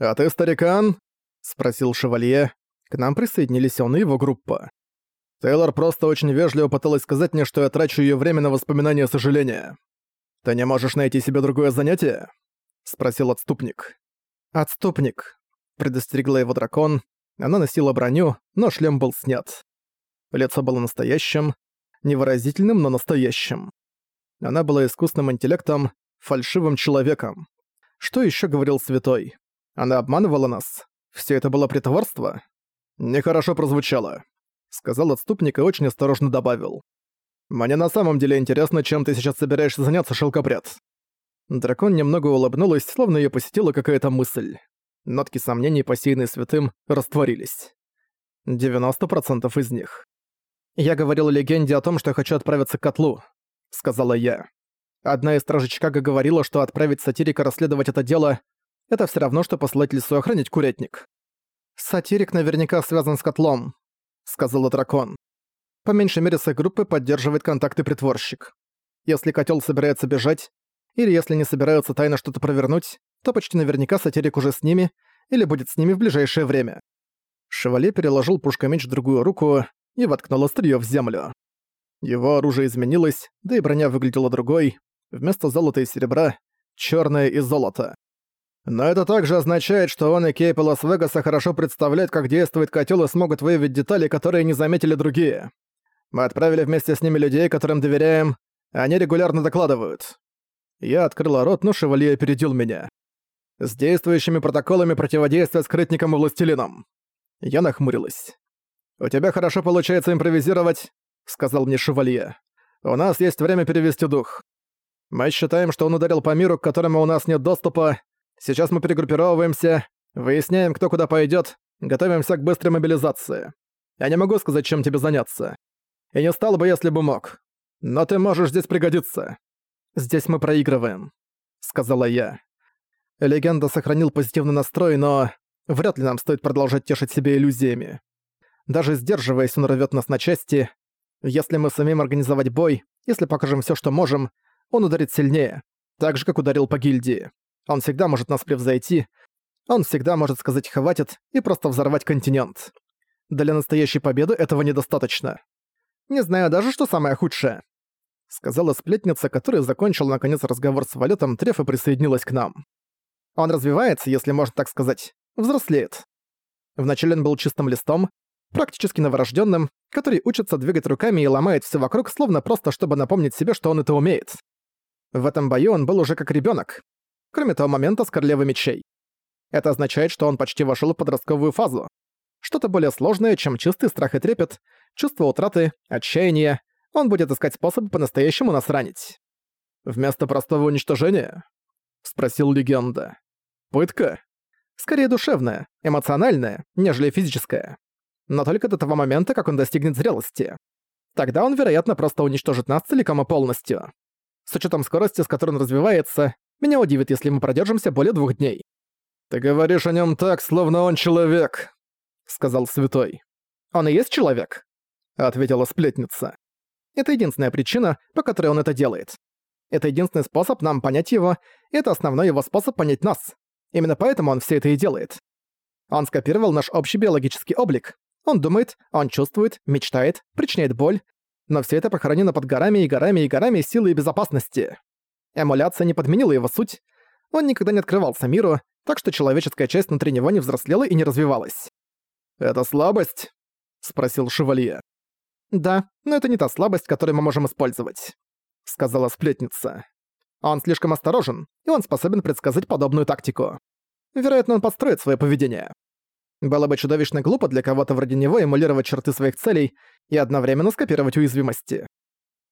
«А ты старикан?» — спросил шевалье. К нам присоединились он и его группа. Тейлор просто очень вежливо пыталась сказать мне, что я трачу ее время на воспоминания сожаления. «Ты не можешь найти себе другое занятие?» — спросил отступник. «Отступник», — предостерегла его дракон. Она носила броню, но шлем был снят. Лицо было настоящим, невыразительным, но настоящим. Она была искусным интеллектом, фальшивым человеком. Что еще говорил святой? Она обманывала нас? Все это было притворство? Нехорошо прозвучало сказал отступник и очень осторожно добавил. «Мне на самом деле интересно, чем ты сейчас собираешься заняться, шелкопряд». Дракон немного улыбнулась, словно ее посетила какая-то мысль. Нотки сомнений, посеянные святым, растворились. 90% из них. «Я говорил легенде о том, что хочу отправиться к котлу», — сказала я. Одна из стражей Чикаго говорила, что отправить сатирика расследовать это дело — это все равно, что послать лесу охранять курятник. Сатирик наверняка связан с котлом, сказала дракон. По меньшей мере с их группой поддерживает контакты притворщик. Если котел собирается бежать, или если не собираются тайно что-то провернуть, то почти наверняка сатирик уже с ними или будет с ними в ближайшее время. Шевале переложил пушкомеч в другую руку и воткнул острие в землю. Его оружие изменилось, да и броня выглядела другой. Вместо золота и серебра — черное и золото. Но это также означает, что он и Кейп Лас-Вегаса хорошо представляют, как действует котел и смогут выявить детали, которые не заметили другие. Мы отправили вместе с ними людей, которым доверяем, они регулярно докладывают. Я открыла рот, но Шевалье опередил меня. С действующими протоколами противодействия скрытникам и властелинам. Я нахмурилась. «У тебя хорошо получается импровизировать», — сказал мне Шевалье. «У нас есть время перевести дух. Мы считаем, что он ударил по миру, к которому у нас нет доступа, Сейчас мы перегруппировываемся, выясняем, кто куда пойдет, готовимся к быстрой мобилизации. Я не могу сказать, чем тебе заняться. И не стал бы, если бы мог. Но ты можешь здесь пригодиться. Здесь мы проигрываем, сказала я. Легенда сохранил позитивный настрой, но вряд ли нам стоит продолжать тешить себя иллюзиями. Даже сдерживаясь, он рвет нас на части. Если мы сумеем организовать бой, если покажем все, что можем, он ударит сильнее, так же, как ударил по гильдии. Он всегда может нас превзойти, он всегда может сказать «хватит» и просто взорвать континент. Для настоящей победы этого недостаточно. Не знаю даже, что самое худшее. Сказала сплетница, которая закончила наконец разговор с Валетом, Треф и присоединилась к нам. Он развивается, если можно так сказать, взрослеет. Вначале он был чистым листом, практически новорожденным, который учится двигать руками и ломает все вокруг, словно просто чтобы напомнить себе, что он это умеет. В этом бою он был уже как ребенок, кроме того момента с королевой мечей. Это означает, что он почти вошел в подростковую фазу. Что-то более сложное, чем чистый страх и трепет, чувство утраты, отчаяние. Он будет искать способы по-настоящему нас ранить. «Вместо простого уничтожения?» — спросил легенда. «Пытка?» «Скорее душевная, эмоциональная, нежели физическая. Но только до того момента, как он достигнет зрелости. Тогда он, вероятно, просто уничтожит нас целиком и полностью. С учетом скорости, с которой он развивается, меня удивит, если мы продержимся более двух дней». «Ты говоришь о нем так, словно он человек», — сказал святой. «Он и есть человек», — ответила сплетница. «Это единственная причина, по которой он это делает. Это единственный способ нам понять его, и это основной его способ понять нас. Именно поэтому он все это и делает. Он скопировал наш общий биологический облик. Он думает, он чувствует, мечтает, причиняет боль, но все это похоронено под горами и горами и горами силы и безопасности. Эмуляция не подменила его суть, он никогда не открывался миру, так что человеческая часть внутри него не взрослела и не развивалась. «Это слабость?» — спросил Шевалье. «Да, но это не та слабость, которую мы можем использовать», — сказала сплетница. «Он слишком осторожен, и он способен предсказать подобную тактику. Вероятно, он подстроит свое поведение. Было бы чудовищно глупо для кого-то вроде него эмулировать черты своих целей и одновременно скопировать уязвимости.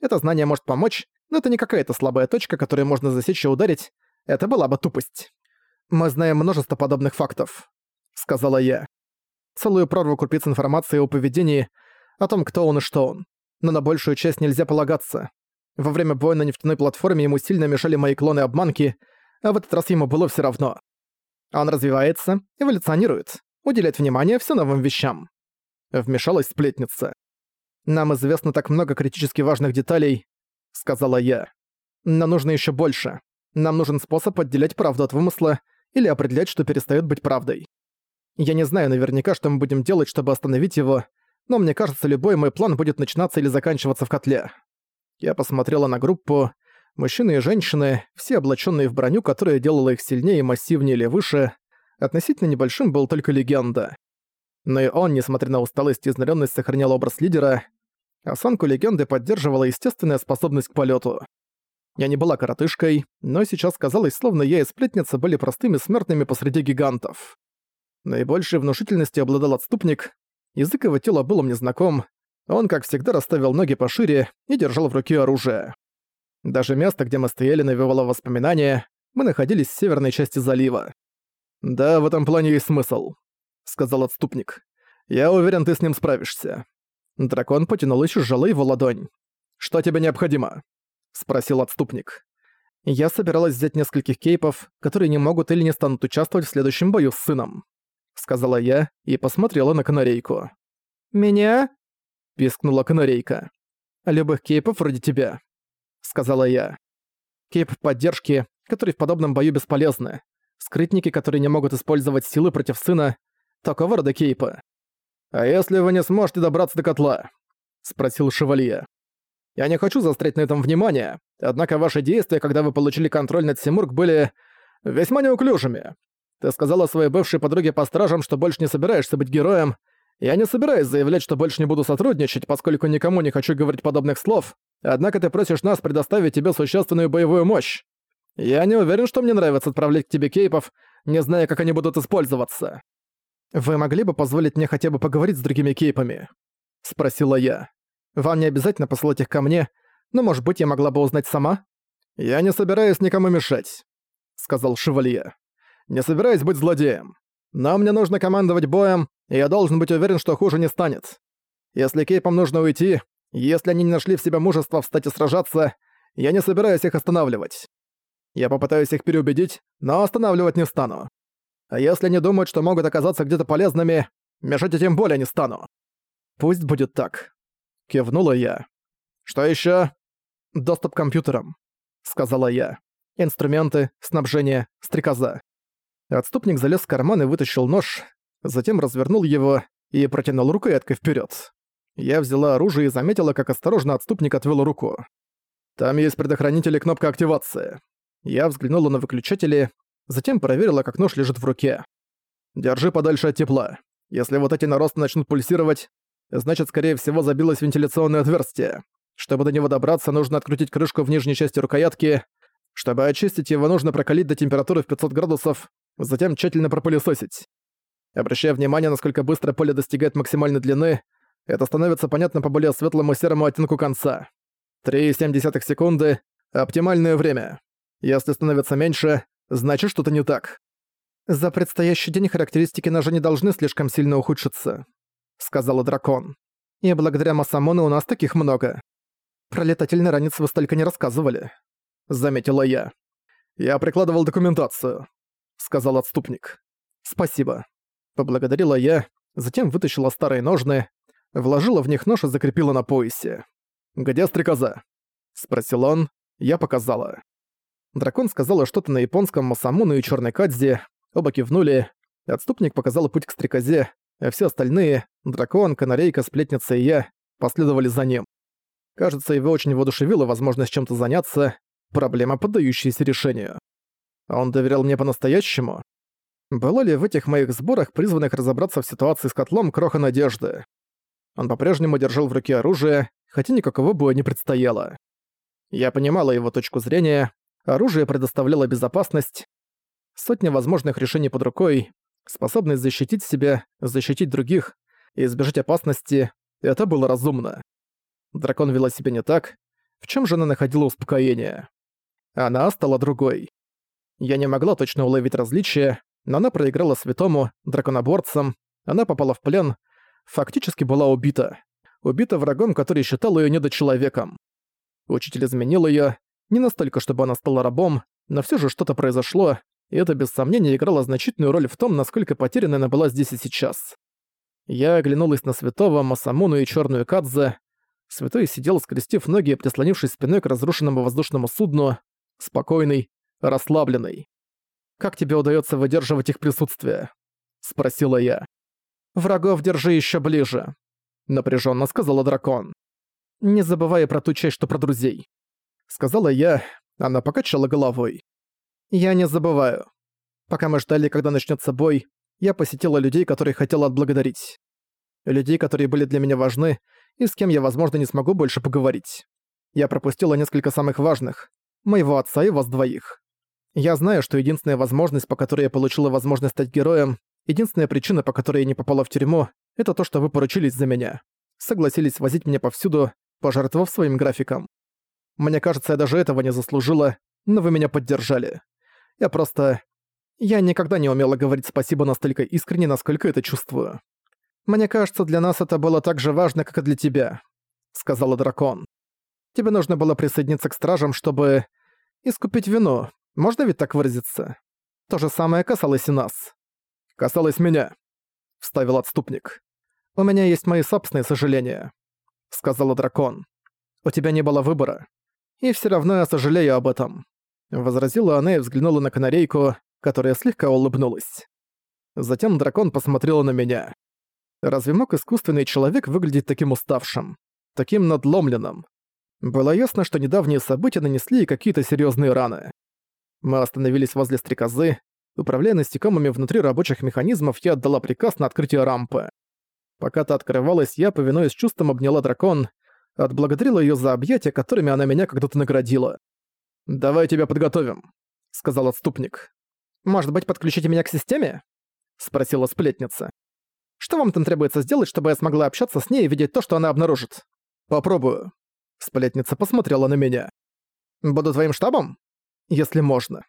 Это знание может помочь, но это не какая-то слабая точка, которую можно засечь и ударить. Это была бы тупость. «Мы знаем множество подобных фактов», — сказала я. Целую прорву крупиц информации о поведении, о том, кто он и что он. Но на большую часть нельзя полагаться. Во время боя на нефтяной платформе ему сильно мешали мои клоны-обманки, а в этот раз ему было все равно. Он развивается, эволюционирует, уделяет внимание все новым вещам. Вмешалась сплетница. Нам известно так много критически важных деталей, сказала я. Нам нужно еще больше. Нам нужен способ отделять правду от вымысла или определять, что перестает быть правдой. Я не знаю наверняка, что мы будем делать, чтобы остановить его, но мне кажется, любой мой план будет начинаться или заканчиваться в котле. Я посмотрела на группу. Мужчины и женщины, все облаченные в броню, которая делала их сильнее, массивнее или выше. Относительно небольшим был только легенда. Но и он, несмотря на усталость и изнуренность, сохранял образ лидера. Осанку легенды поддерживала естественная способность к полету. Я не была коротышкой, но сейчас казалось, словно я и сплетница были простыми смертными посреди гигантов. Наибольшей внушительностью обладал отступник. Язык его тела был мне знаком. Он, как всегда, расставил ноги пошире и держал в руке оружие. Даже место, где мы стояли, навевало воспоминания. Мы находились в северной части залива. «Да, в этом плане есть смысл», — сказал отступник. «Я уверен, ты с ним справишься». Дракон потянул и сжала его ладонь. «Что тебе необходимо?» — спросил отступник. «Я собиралась взять нескольких кейпов, которые не могут или не станут участвовать в следующем бою с сыном», — сказала я и посмотрела на канарейку. «Меня?» — пискнула канарейка. «Любых кейпов вроде тебя», — сказала я. «Кейп поддержки, которые в подобном бою бесполезны скрытники, которые не могут использовать силы против сына, такого рода кейпа. «А если вы не сможете добраться до котла?» — спросил Шевалье. «Я не хочу заострять на этом внимание, однако ваши действия, когда вы получили контроль над Симург, были весьма неуклюжими. Ты сказала своей бывшей подруге по стражам, что больше не собираешься быть героем. Я не собираюсь заявлять, что больше не буду сотрудничать, поскольку никому не хочу говорить подобных слов, однако ты просишь нас предоставить тебе существенную боевую мощь. Я не уверен, что мне нравится отправлять к тебе кейпов, не зная, как они будут использоваться. Вы могли бы позволить мне хотя бы поговорить с другими кейпами? Спросила я. Вам не обязательно посылать их ко мне, но, может быть, я могла бы узнать сама? Я не собираюсь никому мешать, сказал Шевалье. Не собираюсь быть злодеем. Но мне нужно командовать боем, и я должен быть уверен, что хуже не станет. Если кейпам нужно уйти, если они не нашли в себе мужества встать и сражаться, я не собираюсь их останавливать. Я попытаюсь их переубедить, но останавливать не стану. А если они думают, что могут оказаться где-то полезными, мешать я тем более не стану. Пусть будет так. Кивнула я. Что еще? Доступ к компьютерам, сказала я. Инструменты, снабжение, стрекоза. Отступник залез в карман и вытащил нож, затем развернул его и протянул рукояткой вперед. Я взяла оружие и заметила, как осторожно отступник отвел руку. Там есть предохранитель и кнопка активации. Я взглянула на выключатели, затем проверила, как нож лежит в руке. «Держи подальше от тепла. Если вот эти наросты начнут пульсировать, значит, скорее всего, забилось вентиляционное отверстие. Чтобы до него добраться, нужно открутить крышку в нижней части рукоятки. Чтобы очистить его, нужно прокалить до температуры в 500 градусов, затем тщательно пропылесосить. Обращая внимание, насколько быстро поле достигает максимальной длины, это становится понятно по более светлому серому оттенку конца. 3,7 секунды — оптимальное время. Если становится меньше, значит что-то не так. «За предстоящий день характеристики ножа не должны слишком сильно ухудшиться», — сказала дракон. «И благодаря Масамону у нас таких много. Про летательный ранец вы столько не рассказывали», — заметила я. «Я прикладывал документацию», — сказал отступник. «Спасибо», — поблагодарила я, затем вытащила старые ножны, вложила в них нож и закрепила на поясе. «Где стрекоза?» — спросил он, я показала. Дракон сказала что-то на японском Масамуну и Чёрной Кадзе, оба кивнули. Отступник показал путь к стрекозе, а все остальные — дракон, канарейка, сплетница и я — последовали за ним. Кажется, его очень воодушевила возможность чем-то заняться, проблема, поддающаяся решению. А он доверял мне по-настоящему? Было ли в этих моих сборах, призванных разобраться в ситуации с котлом, кроха надежды? Он по-прежнему держал в руке оружие, хотя никакого боя не предстояло. Я понимала его точку зрения, Оружие предоставляло безопасность, сотни возможных решений под рукой, способность защитить себя, защитить других и избежать опасности — это было разумно. Дракон вела себя не так, в чем же она находила успокоение? Она стала другой. Я не могла точно уловить различия, но она проиграла святому, драконоборцам, она попала в плен, фактически была убита. Убита врагом, который считал ее недочеловеком. Учитель изменил ее, не настолько, чтобы она стала рабом, но все же что-то произошло, и это без сомнения играло значительную роль в том, насколько потерянной она была здесь и сейчас. Я оглянулась на святого, Масамуну и черную Кадзе. Святой сидел, скрестив ноги и прислонившись спиной к разрушенному воздушному судну, спокойный, расслабленный. Как тебе удается выдерживать их присутствие?» — спросила я. «Врагов держи еще ближе», — напряженно сказала дракон. «Не забывай про ту часть, что про друзей», — сказала я, она покачала головой. «Я не забываю. Пока мы ждали, когда начнется бой, я посетила людей, которых хотела отблагодарить. Людей, которые были для меня важны, и с кем я, возможно, не смогу больше поговорить. Я пропустила несколько самых важных, моего отца и вас двоих. Я знаю, что единственная возможность, по которой я получила возможность стать героем, единственная причина, по которой я не попала в тюрьму, это то, что вы поручились за меня. Согласились возить меня повсюду, пожертвовав своим графиком. Мне кажется, я даже этого не заслужила, но вы меня поддержали. Я просто... Я никогда не умела говорить спасибо настолько искренне, насколько это чувствую. Мне кажется, для нас это было так же важно, как и для тебя», — сказала дракон. «Тебе нужно было присоединиться к стражам, чтобы... искупить вину, можно ведь так выразиться? То же самое касалось и нас». «Касалось меня», — вставил отступник. «У меня есть мои собственные сожаления», — сказала дракон. «У тебя не было выбора. И все равно я сожалею об этом», — возразила она и взглянула на канарейку, которая слегка улыбнулась. Затем дракон посмотрела на меня. Разве мог искусственный человек выглядеть таким уставшим? Таким надломленным? Было ясно, что недавние события нанесли какие-то серьезные раны. Мы остановились возле стрекозы. Управляя насекомыми внутри рабочих механизмов, я отдала приказ на открытие рампы. Пока та открывалась, я, повинуясь чувством, обняла дракон, отблагодарила ее за объятия, которыми она меня когда-то наградила. «Давай тебя подготовим», — сказал отступник. «Может быть, подключите меня к системе?» — спросила сплетница. Что вам там требуется сделать, чтобы я смогла общаться с ней и видеть то, что она обнаружит? Попробую. Сплетница посмотрела на меня. Буду твоим штабом? Если можно.